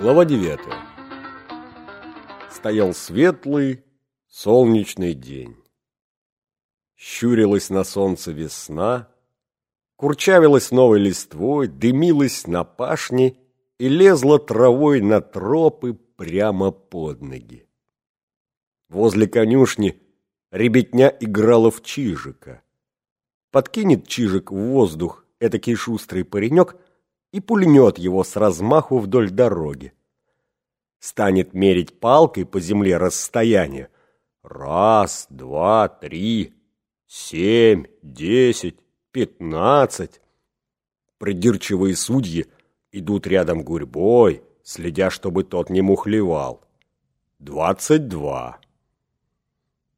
Глава 9. Стоял светлый, солнечный день. Щурилась на солнце весна, курчавилась новой листвой, дымилась на пашне и лезла травой на тропы прямо под ноги. Возле конюшни ребятня играла в чижика. Подкинет чижик в воздух этакий шустрый паренек – и пульнет его с размаху вдоль дороги. Станет мерить палкой по земле расстояние. Раз, два, три, семь, десять, пятнадцать. Придирчивые судьи идут рядом гурьбой, следя, чтобы тот не мухлевал. Двадцать два.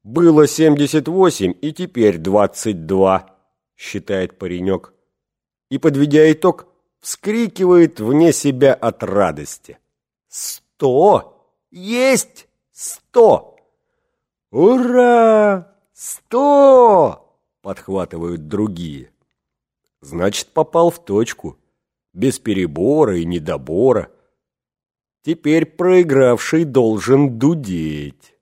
Было семьдесят восемь, и теперь двадцать два, считает паренек. И, подведя итог, вскрикивает вне себя от радости. «Сто! Есть сто! Ура! Сто!» подхватывают другие. Значит, попал в точку, без перебора и недобора. Теперь проигравший должен дудеть.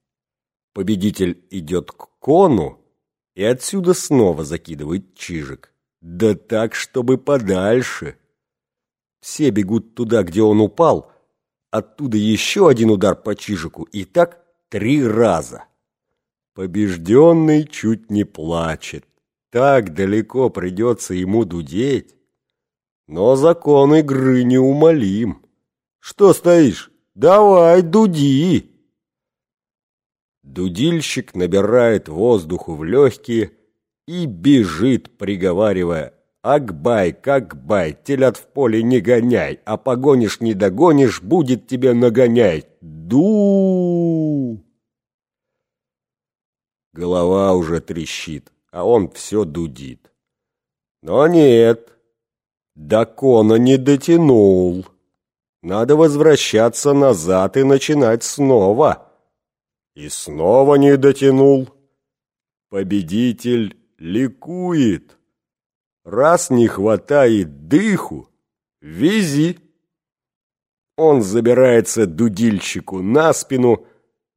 Победитель идет к кону и отсюда снова закидывает чижик. Да так, чтобы подальше. Все бегут туда, где он упал, оттуда еще один удар по чижику, и так три раза. Побежденный чуть не плачет. Так далеко придется ему дудеть. Но закон игры неумолим. Что стоишь? Давай, дуди! Дудильщик набирает воздуху в легкие и бежит, приговаривая Акбай, какбай, телят в поле не гоняй, а погонишь не догонишь, будет тебе нагоняй. Ду! Голова уже трещит, а он все дудит. Но нет, до кона не дотянул. Надо возвращаться назад и начинать снова. И снова не дотянул. Победитель ликует. Раз не хватает дыху, вези. Он забирается дудильщику на спину,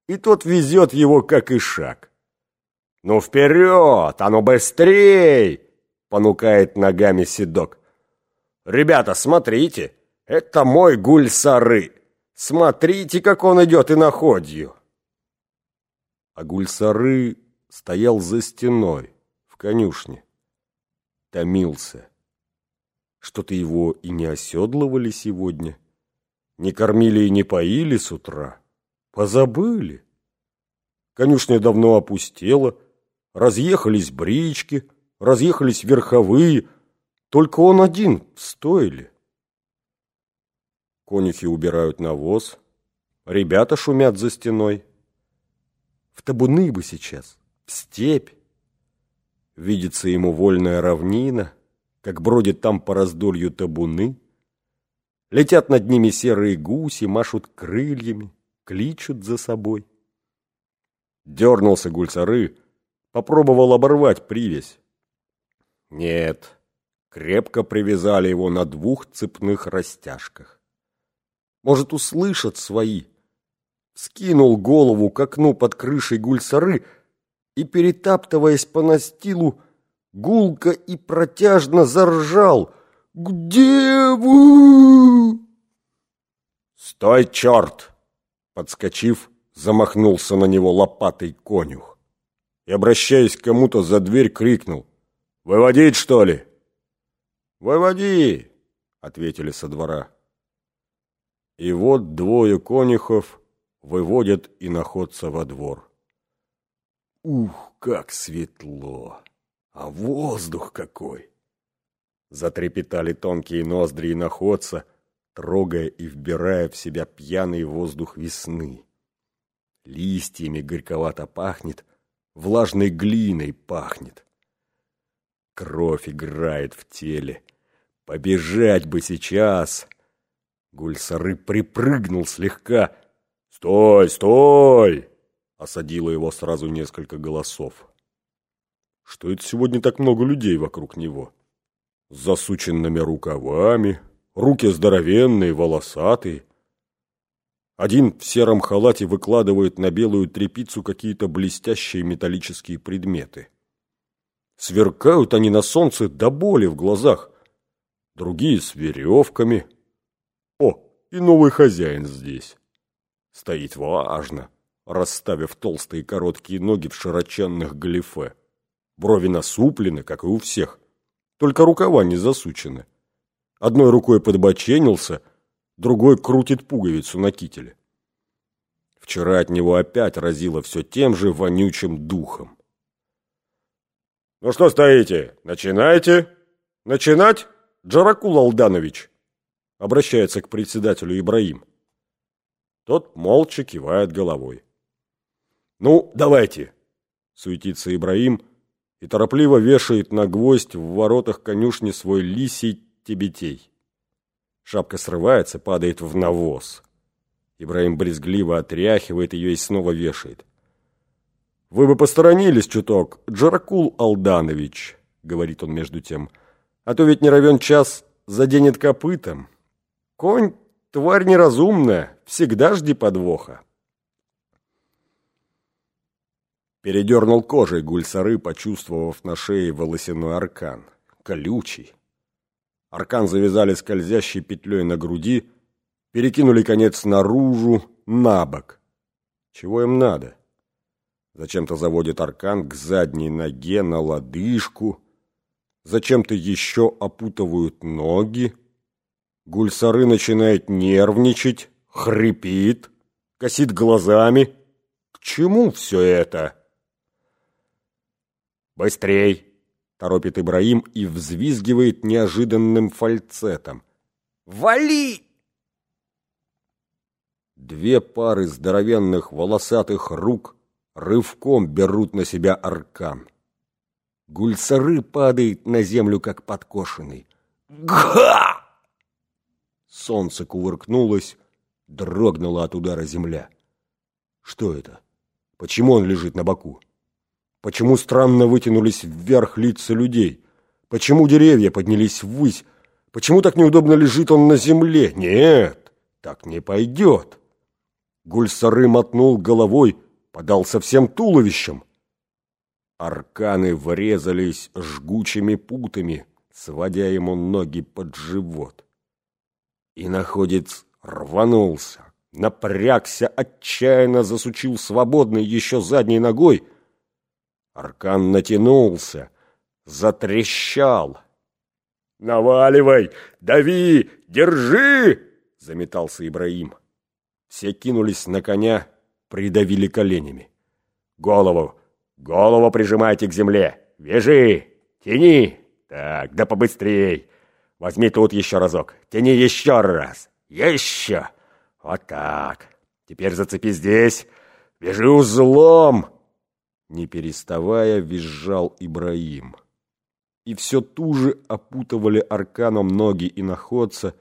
и тот везет его, как и шаг. «Ну вперед! А ну быстрей!» — понукает ногами седок. «Ребята, смотрите! Это мой гульсары! Смотрите, как он идет и находью!» А гульсары стоял за стеной, в конюшне томился. Что-то его и не оседлывали сегодня, не кормили и не поили с утра. Позабыли. Конюшня давно опустела, разъехались брички, разъехались верховые, только он один в стойле. Конюхи убирают навоз, ребята шумят за стеной. В табуны бы сейчас, в степь. Видится ему вольная равнина, как бродит там по раздолью табуны. Летят над ними серые гуси, машут крыльями, кличут за собой. Дернулся гульцары, попробовал оборвать привязь. Нет, крепко привязали его на двух цепных растяжках. Может, услышат свои. Скинул голову к окну под крышей гульцары — и, перетаптываясь по настилу, гулко и протяжно заржал. «Где вы?» «Стой, черт!» Подскочив, замахнулся на него лопатой конюх и, обращаясь к кому-то за дверь, крикнул. «Выводить, что ли?» «Выводи!» — ответили со двора. И вот двое конюхов выводят и находятся во двор. Ух, как светло! А воздух какой! Затрепетали тонкие ноздри и находца, трогая и вбирая в себя пьяный воздух весны. Листьями горьковато пахнет, влажной глиной пахнет. Кровь играет в теле. Побежать бы сейчас! Гульсары припрыгнул слегка. «Стой, стой!» Осадило его сразу несколько голосов. Что это сегодня так много людей вокруг него? С засученными рукавами, руки здоровенные, волосатые. Один в сером халате выкладывает на белую тряпицу какие-то блестящие металлические предметы. Сверкают они на солнце до боли в глазах. Другие с веревками. О, и новый хозяин здесь. Стоит важно, расставив толстые короткие ноги в широченных галифе. Брови насуплены, как и у всех. Только рукава не засучены. Одной рукой подбоченился, другой крутит пуговицу на кителе. Вчера от него опять разило все тем же вонючим духом. «Ну что стоите? Начинайте!» «Начинать, Джаракул Алданович?» Обращается к председателю Ибраим. Тот молча кивает головой. «Ну, давайте!» Суетится Ибраим и торопливо вешает на гвоздь в воротах конюшни свой лисий тебетей. Шапка срывается, падает в навоз. Ибраим брезгливо отряхивает ее и снова вешает. «Вы бы посторонились чуток, Джаракул Алданович», — говорит он между тем, «а то ведь не равен час заденет копытом. Конь — тварь неразумная, всегда жди подвоха». Передернул кожей гульсары, почувствовав на шее волосяной аркан. Колючий. Аркан завязали скользящей петлей на груди, перекинули конец наружу, на бок. Чего им надо? Зачем-то заводит аркан к задней ноге на лодыжку. Зачем-то еще опутывают ноги. Гульсары начинает нервничать, хрипит, косит глазами. К чему все это? «Быстрей!» – торопит Ибраим и взвизгивает неожиданным фальцетом. «Вали!» Две пары здоровенных волосатых рук рывком берут на себя аркан. Гульсары падает на землю, как подкошенный. Га! Солнце кувыркнулось, дрогнула от удара земля. Что это? Почему он лежит на боку? Почему странно вытянулись вверх лица людей? Почему деревья поднялись ввысь? Почему так неудобно лежит он на земле? Нет, так не пойдет. Гульсары мотнул головой, подался всем туловищем. Арканы врезались жгучими путами, сводя ему ноги под живот. И находец рванулся, напрягся, отчаянно засучил свободной еще задней ногой. Аркан натянулся, затрещал. «Наваливай! Дави! Держи!» — заметался Ибраим. Все кинулись на коня, придавили коленями. «Голову! Голову прижимайте к земле! Вяжи! Тяни! Так, да побыстрей! Возьми тут еще разок! Тяни еще раз! Еще! Вот так! Теперь зацепи здесь! Вяжи узлом!» Не переставая, визжал Ибраим. И все туже опутывали арканом ноги и находца,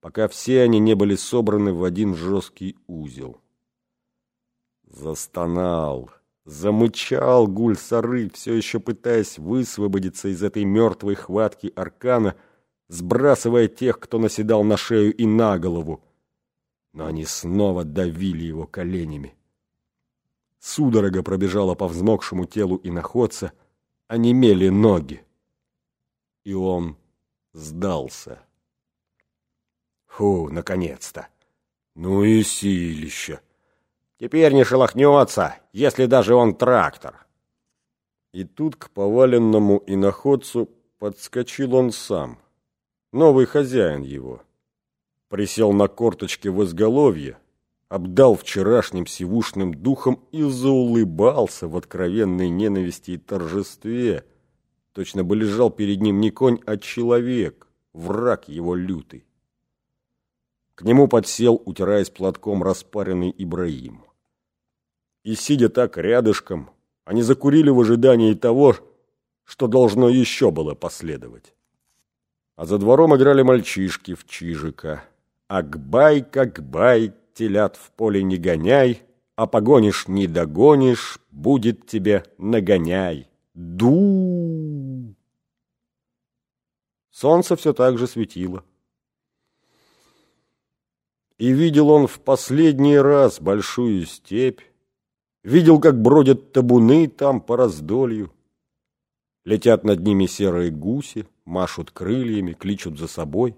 пока все они не были собраны в один жесткий узел. Застонал, замычал гуль-сары, все еще пытаясь высвободиться из этой мертвой хватки аркана, сбрасывая тех, кто наседал на шею и на голову. Но они снова давили его коленями. Судорога пробежала по взмокшему телу и находца, онемели ноги. И он сдался. Фу, наконец-то! Ну и силища! Теперь не шелохнется, если даже он трактор. И тут к поваленному иноходцу подскочил он сам, новый хозяин его. Присел на корточки в изголовье, обдал вчерашним сивушным духом и заулыбался в откровенной ненависти и торжестве. Точно бы лежал перед ним не конь, а человек, враг его лютый. К нему подсел, утираясь платком, распаренный Ибраим. И, сидя так рядышком, они закурили в ожидании того, что должно еще было последовать. А за двором играли мальчишки в чижика. «Акбай, какбай, телят в поле не гоняй, а погонишь не догонишь, будет тебе нагоняй». Ду! Солнце все так же светило. И видел он в последний раз большую степь, видел, как бродят табуны там по раздолью. Летят над ними серые гуси, машут крыльями, кличут за собой.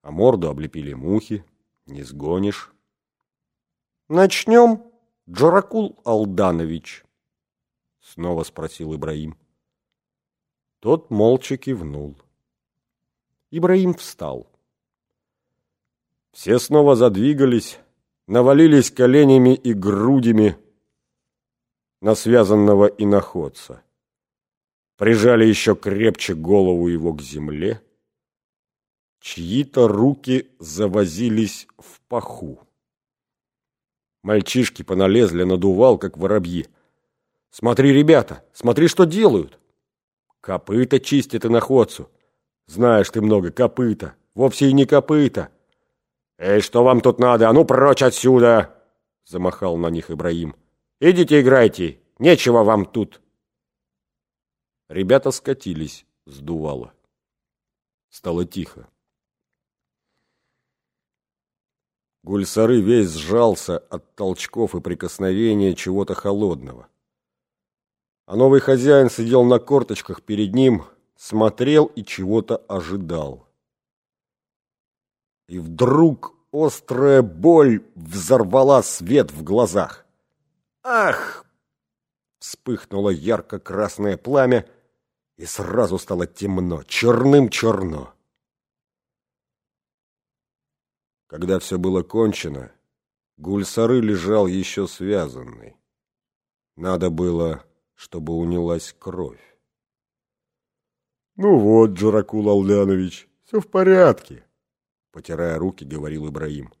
А морду облепили мухи, не сгонишь. «Начнем, Джаракул Алданович?» Снова спросил Ибраим. Тот молча кивнул. Ибраим встал. Все снова задвигались, навалились коленями и грудями на связанного иноходца. Прижали еще крепче голову его к земле. Чьи-то руки завозились в паху. Мальчишки поналезли, надувал, как воробьи. «Смотри, ребята, смотри, что делают!» «Копыта чистят иноходцу!» «Знаешь ты много, копыта! Вовсе и не копыта!» «Эй, что вам тут надо? А ну прочь отсюда!» Замахал на них Ибраим. «Идите играйте! Нечего вам тут!» Ребята скатились, сдувало. Стало тихо. Гульсары весь сжался от толчков и прикосновения чего-то холодного. А новый хозяин сидел на корточках перед ним, смотрел и чего-то ожидал. И вдруг острая боль взорвала свет в глазах. «Ах!» Вспыхнуло ярко-красное пламя, и сразу стало темно, черным-черно. Когда все было кончено, Гульсары лежал еще связанный. Надо было, чтобы унялась кровь. «Ну вот, Джаракул Аллянович, все в порядке», — потирая руки, говорил Ибраим.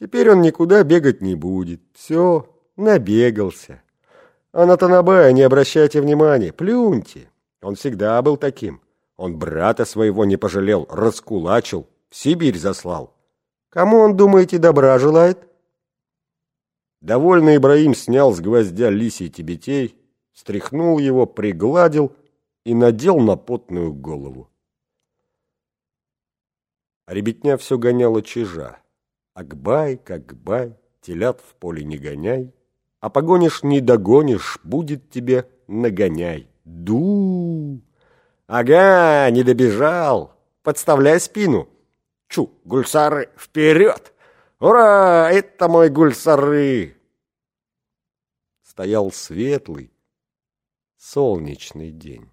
«Теперь он никуда бегать не будет. Все, набегался. А на Танабая не обращайте внимания, плюньте. Он всегда был таким. Он брата своего не пожалел, раскулачил, в Сибирь заслал. Кому он, думаете, добра желает? Довольный Ибраим снял с гвоздя лисий тибетей, стряхнул его, пригладил и надел на потную голову. А ребятня все гоняла чижа. Акбай, какбай, телят в поле не гоняй, а погонишь не догонишь, будет тебе нагоняй. Ду! Ага, не добежал, подставляй спину. Чу, гульсары, вперед! Ура, это мой гульсары! Стоял светлый, солнечный день.